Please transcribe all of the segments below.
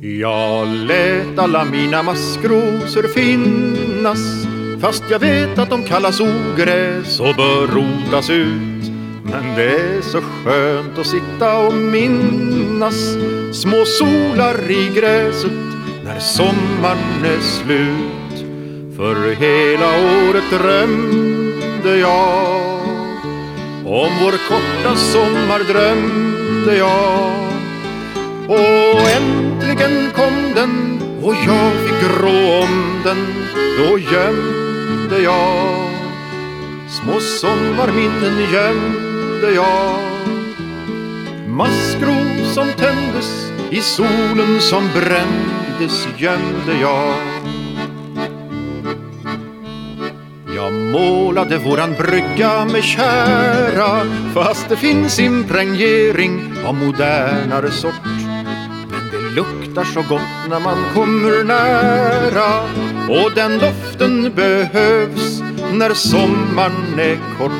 Jag lät alla mina maskrosor finnas Fast jag vet att de kallas ogräs och bör rotas ut. Men det är så skönt att sitta och minnas Små solar i gräset när sommaren är slut. För hela året drömde jag Om vår korta sommar drömde jag. Och vägen kom den och jag fick rå om den Då gömde jag Små sommarminnen gömde jag Maskros som tändes i solen som brändes gömde jag. Jag målade våran brygga med kära Fast det finns impregnering av modernare sort det luktar så gott när man kommer nära. Och den doften behövs när sommaren är kort.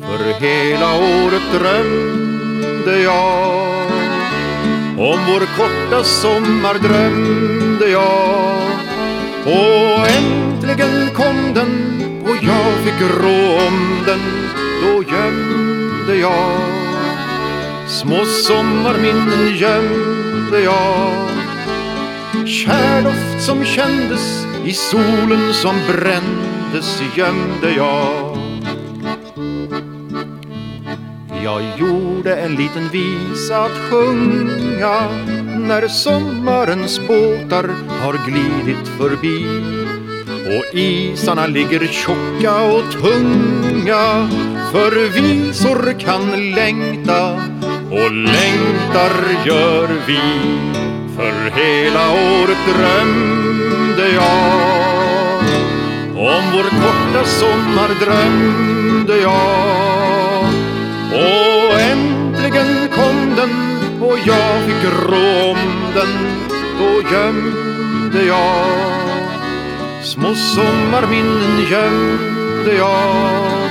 För hela året drömde jag Om vår korta sommar drömde jag. Och äntligen kom den och jag fick rå om den. Då gömde jag Små sommarminnen gömde jag. Kärdoft som kändes i solen som brändes gömde jag. Jag gjorde en liten visa att sjunga när sommarens båtar har glidit förbi. Och isarna ligger tjocka och tunga för visor kan längta och längtar gör vi. För hela året drömde jag. Om vår korta sommar drömde jag. Och äntligen kom den och jag fick rå om den. Då gömde jag. Små sommarminnen gömde jag.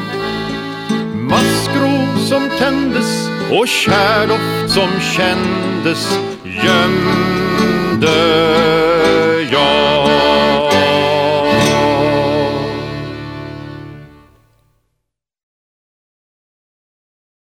Maskro som tändes och kärdoft som kändes gömd.